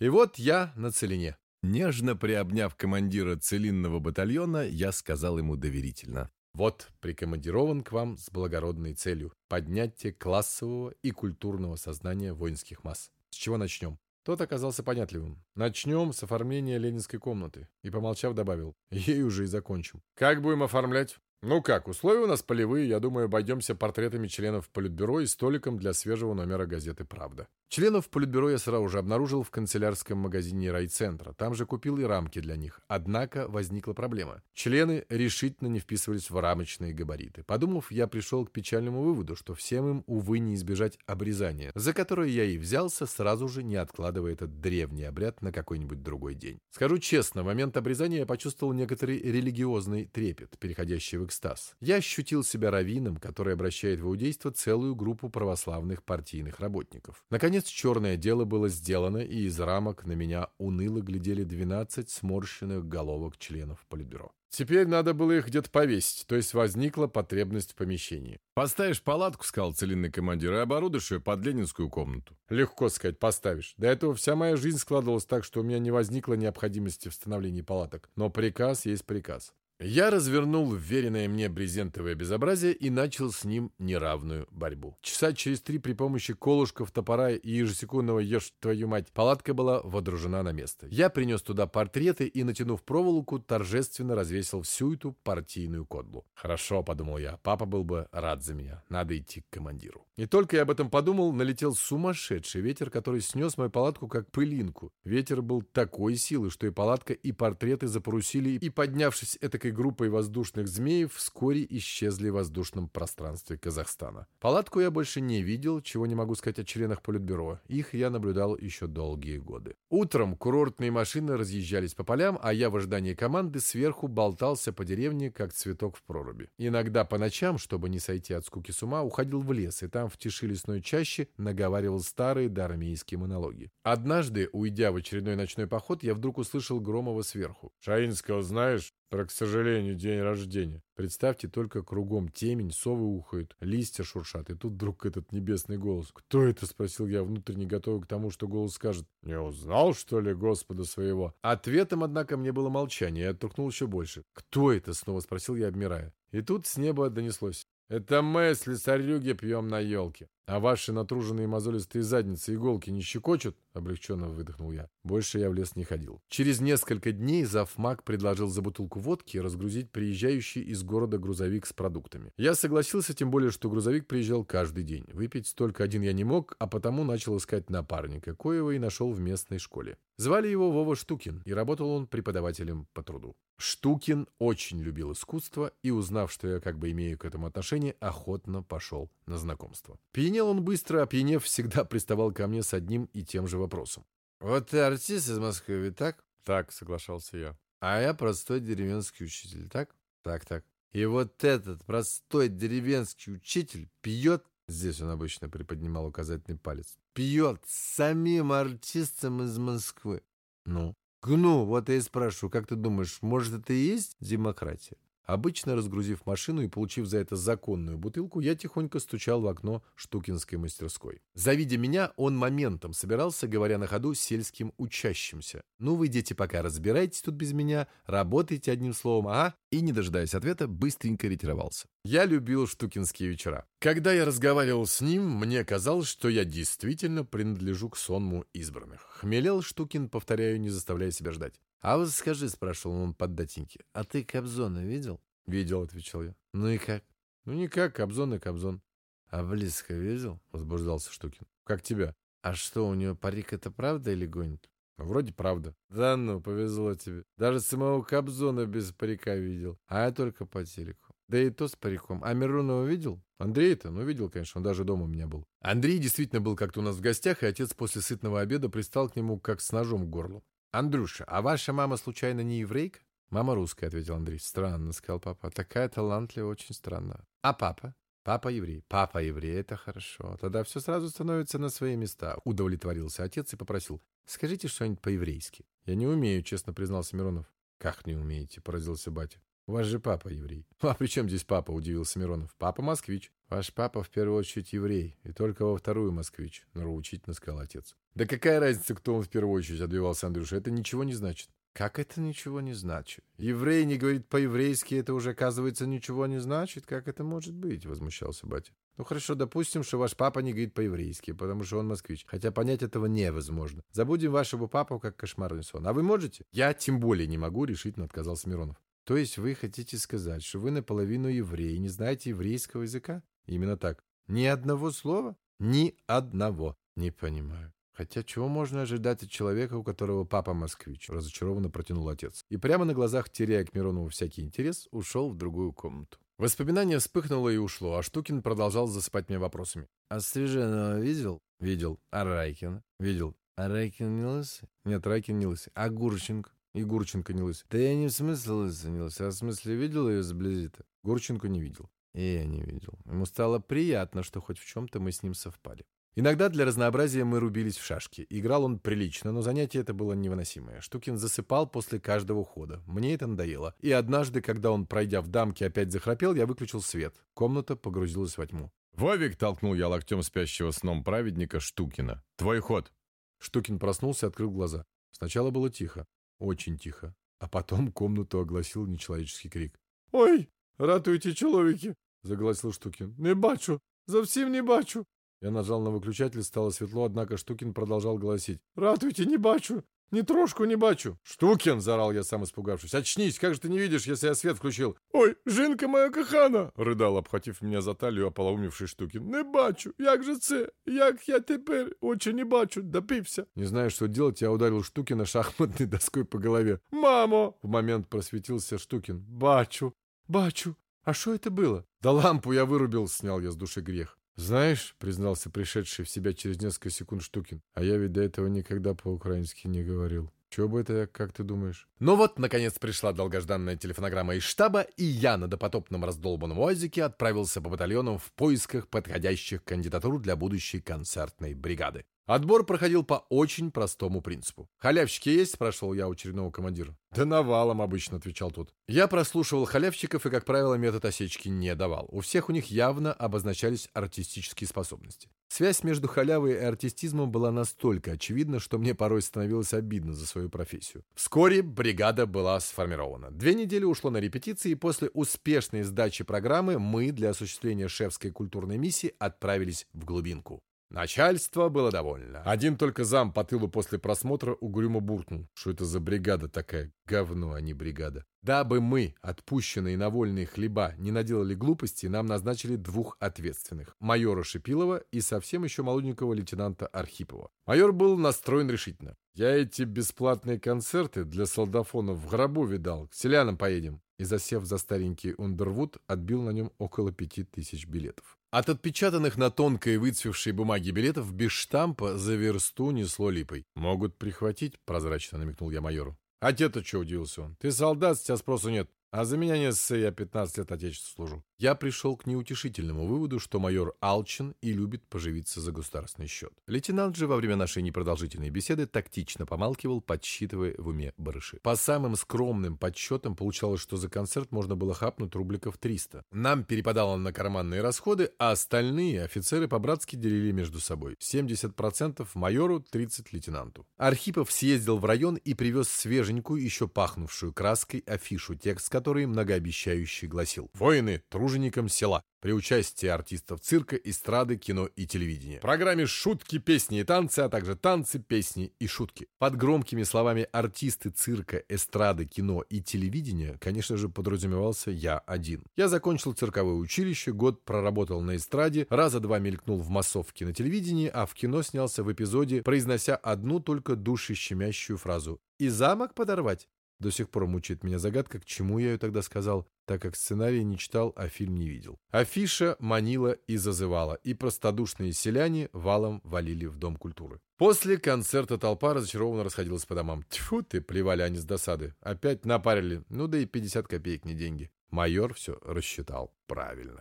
И вот я на целине. Нежно приобняв командира целинного батальона, я сказал ему доверительно. Вот, прикомандирован к вам с благородной целью – поднятие классового и культурного сознания воинских масс. С чего начнем? Тот оказался понятливым. Начнем с оформления ленинской комнаты. И, помолчав, добавил. Ей уже и закончим. Как будем оформлять? Ну как, условия у нас полевые, я думаю, обойдемся портретами членов Политбюро и столиком для свежего номера газеты «Правда». Членов Политбюро я сразу же обнаружил в канцелярском магазине райцентра. Там же купил и рамки для них. Однако возникла проблема. Члены решительно не вписывались в рамочные габариты. Подумав, я пришел к печальному выводу, что всем им, увы, не избежать обрезания, за которое я и взялся, сразу же не откладывая этот древний обряд на какой-нибудь другой день. Скажу честно, в момент обрезания я почувствовал некоторый религиозный трепет, переходящий в экстаз. Я ощутил себя раввином, который обращает в иудейство целую группу православных партийных работников. Наконец, черное дело было сделано, и из рамок на меня уныло глядели 12 сморщенных головок членов Политбюро. Теперь надо было их где-то повесить, то есть возникла потребность в помещении. «Поставишь палатку, — сказал целинный командир, — и оборудуешь ее под ленинскую комнату». Легко сказать, поставишь. До этого вся моя жизнь складывалась так, что у меня не возникло необходимости в становлении палаток. Но приказ есть приказ. Я развернул вверенное мне брезентовое безобразие и начал с ним неравную борьбу. Часа через три при помощи колышков, топора и ежесекундного «Ешь твою мать» палатка была водружена на место. Я принес туда портреты и, натянув проволоку, торжественно развесил всю эту партийную кодлу. «Хорошо», — подумал я, — «папа был бы рад за меня. Надо идти к командиру». И только я об этом подумал, налетел сумасшедший ветер, который снес мою палатку как пылинку. Ветер был такой силы, что и палатка, и портреты запорусили, и, поднявшись это маленькой группой воздушных змеев вскоре исчезли в воздушном пространстве Казахстана. Палатку я больше не видел, чего не могу сказать о членах Политбюро. Их я наблюдал еще долгие годы. Утром курортные машины разъезжались по полям, а я в ожидании команды сверху болтался по деревне, как цветок в проруби. Иногда по ночам, чтобы не сойти от скуки с ума, уходил в лес, и там в тиши лесной чаще наговаривал старые дармейские монологи. Однажды, уйдя в очередной ночной поход, я вдруг услышал Громова сверху. «Шаинского знаешь?» Про, к сожалению, день рождения. Представьте, только кругом темень, совы ухают, листья шуршат, и тут вдруг этот небесный голос. «Кто это?» — спросил я, внутренне готовый к тому, что голос скажет. «Не узнал, что ли, Господа своего?» Ответом, однако, мне было молчание, я оттолкнул еще больше. «Кто это?» — снова спросил я, обмирая. И тут с неба донеслось. «Это мы, слесарюги, пьем на елке». «А ваши натруженные мозолистые задницы иголки не щекочут?» — облегченно выдохнул я. Больше я в лес не ходил. Через несколько дней завмак предложил за бутылку водки разгрузить приезжающий из города грузовик с продуктами. Я согласился, тем более, что грузовик приезжал каждый день. Выпить столько один я не мог, а потому начал искать напарника, коего и нашел в местной школе. Звали его Вова Штукин, и работал он преподавателем по труду. Штукин очень любил искусство и, узнав, что я как бы имею к этому отношение, охотно пошел на знакомство. Пьянел он быстро, а пьянев всегда приставал ко мне с одним и тем же вопросом. «Вот ты артист из Москвы, так?» «Так», — соглашался я. «А я простой деревенский учитель, так?» «Так, так». «И вот этот простой деревенский учитель пьет Здесь он обычно приподнимал указательный палец. Пьет самим артистам из Москвы. Ну? Гну, вот я и спрашиваю, как ты думаешь, может это и есть демократия? Обычно, разгрузив машину и получив за это законную бутылку, я тихонько стучал в окно штукинской мастерской. Завидя меня, он моментом собирался, говоря на ходу сельским учащимся. «Ну, вы, дети, пока разбирайтесь тут без меня, работайте одним словом, а?» И, не дожидаясь ответа, быстренько ретировался. Я любил штукинские вечера. Когда я разговаривал с ним, мне казалось, что я действительно принадлежу к сонму избранных. Хмелел Штукин, повторяю, не заставляя себя ждать. «А вот скажи», — спрашивал он поддатеньки, — «а ты Кобзона видел?» «Видел», — отвечал я. «Ну и как?» «Ну никак, Кобзон и Кобзон». «А близко видел?» — возбуждался Штукин. «Как тебя?» «А что, у него парик это правда или гонит?» «Вроде правда». «Да ну, повезло тебе. Даже самого Кобзона без парика видел, а я только по телеку. Да и то с париком. А Миронова видел? Андрей-то? Ну, видел, конечно, он даже дома у меня был. Андрей действительно был как-то у нас в гостях, и отец после сытного обеда пристал к нему как с ножом к горлу. «Андрюша, а ваша мама случайно не еврейка?» «Мама русская», — ответил Андрей. «Странно», — сказал папа. «Такая талантливая, очень странно». «А папа?» «Папа еврей». «Папа еврей, это хорошо. Тогда все сразу становится на свои места», — удовлетворился отец и попросил. «Скажите что-нибудь по-еврейски». «Я не умею», — честно признался Миронов. «Как не умеете?» — поразился батя. У вас же папа еврей. А при чем здесь папа, удивился Миронов. Папа москвич. Ваш папа в первую очередь еврей, и только во вторую москвич, нравоучительно сказал отец. Да какая разница, кто он в первую очередь, отбивался Андрюша, это ничего не значит. Как это ничего не значит? Еврей не говорит по-еврейски, это уже, оказывается, ничего не значит? Как это может быть? Возмущался батя. Ну хорошо, допустим, что ваш папа не говорит по-еврейски, потому что он москвич. Хотя понять этого невозможно. Забудем вашего папу как кошмарный сон. А вы можете? Я тем более не могу, решительно отказался Миронов. То есть вы хотите сказать, что вы наполовину еврей и не знаете еврейского языка? Именно так. Ни одного слова? Ни одного. Не понимаю. Хотя чего можно ожидать от человека, у которого папа москвич? Разочарованно протянул отец. И прямо на глазах, теряя к Миронову всякий интерес, ушел в другую комнату. Воспоминание вспыхнуло и ушло, а Штукин продолжал засыпать меня вопросами. «А Стриженова видел?» «Видел. А Райкина?» «Видел. А Райкин не лысый?» «Нет, Райкин не лысый. А Гурченко?» «И Гурченко не лысый». «Да я не в смысле лысый, а в смысле видел ее сблизи-то?» Гурченко не видел. И я не видел. Ему стало приятно, что хоть в чем-то мы с ним совпали. Иногда для разнообразия мы рубились в шашки. Играл он прилично, но занятие это было невыносимое. Штукин засыпал после каждого хода. Мне это надоело. И однажды, когда он, пройдя в дамке, опять захрапел, я выключил свет. Комната погрузилась во тьму. «Вовик!» — толкнул я локтем спящего сном праведника Штукина. «Твой ход!» Штукин проснулся и открыл глаза. Сначала было тихо. Очень тихо. А потом комнату огласил нечеловеческий крик. «Ой, ратуйте, человеки!» — загласил Штукин. «Не бачу! Совсем не бачу!» Я нажал на выключатель, стало светло, однако Штукин продолжал гласить. «Ратуйте, не бачу! Ни трошку не бачу!» «Штукин!» — заорал я, сам испугавшись. «Очнись! Как же ты не видишь, если я свет включил?» «Ой, жінка моя кохана!» — рыдал, обхватив меня за талию, ополоумевший Штукин. «Не бачу! Як же це? Як я тепер очі не бачу? Допився!» Не зная, что делать, я ударил Штукина шахматной доской по голове. «Мамо!» — в момент просветился Штукин. «Бачу! Бачу! А что это было?» «Да лампу я вырубил!» — снял я с души грех. «Знаешь», — признался пришедший в себя через несколько секунд Штукин, «а я ведь до этого никогда по-украински не говорил. Чего бы это, как ты думаешь?» Ну вот, наконец, пришла долгожданная телефонограмма из штаба, и я на допотопном раздолбанном УАЗике отправился по батальонам в поисках подходящих кандидатур для будущей концертной бригады. Отбор проходил по очень простому принципу. «Халявщики есть?» – спрашивал я у очередного командира. «Да навалом обычно», – отвечал тот. Я прослушивал халявщиков и, как правило, метод осечки не давал. У всех у них явно обозначались артистические способности. Связь между халявой и артистизмом была настолько очевидна, что мне порой становилось обидно за свою профессию. Вскоре бригада была сформирована. Две недели ушло на репетиции, и после успешной сдачи программы мы для осуществления шефской культурной миссии отправились в глубинку. Начальство было довольно. Один только зам по тылу после просмотра угрюмо буркнул, что это за бригада такая, говно, а не бригада. Дабы мы, отпущенные на вольные хлеба, не наделали глупости, нам назначили двух ответственных. Майора Шипилова и совсем еще молоденького лейтенанта Архипова. Майор был настроен решительно. Я эти бесплатные концерты для солдафонов в гробу видал. К селянам поедем. И засев за старенький Ундервуд, отбил на нем около пяти тысяч билетов. От отпечатанных на тонкой выцвевшей бумаге билетов без штампа за версту несло липой. «Могут прихватить?» — прозрачно намекнул я майору. «А те-то что?» — удивился он. «Ты солдат, с тебя спросу нет. А за меня не ссы, я 15 лет отечеству служу. Я пришел к неутешительному выводу, что майор алчен и любит поживиться за государственный счет. Лейтенант же во время нашей непродолжительной беседы тактично помалкивал, подсчитывая в уме барыши. По самым скромным подсчетам получалось, что за концерт можно было хапнуть рубликов 300. Нам перепадало на карманные расходы, а остальные офицеры по-братски делили между собой. 70% майору, 30% лейтенанту. Архипов съездил в район и привез свеженькую, еще пахнувшую краской афишу, текст который многообещающе гласил «Воины труженикам села» при участии артистов цирка, эстрады, кино и телевидения. В программе шутки, песни и танцы, а также танцы, песни и шутки. Под громкими словами артисты цирка, эстрады, кино и телевидения, конечно же, подразумевался я один. Я закончил цирковое училище, год проработал на эстраде, раза два мелькнул в массовке на телевидении, а в кино снялся в эпизоде, произнося одну только душещемящую фразу «И замок подорвать». До сих пор мучает меня загадка, к чему я ее тогда сказал, так как сценарий не читал, а фильм не видел. Афиша манила и зазывала, и простодушные селяне валом валили в Дом культуры. После концерта толпа разочарованно расходилась по домам. Тьфу ты, плевали они с досады. Опять напарили, ну да и 50 копеек не деньги. Майор все рассчитал правильно.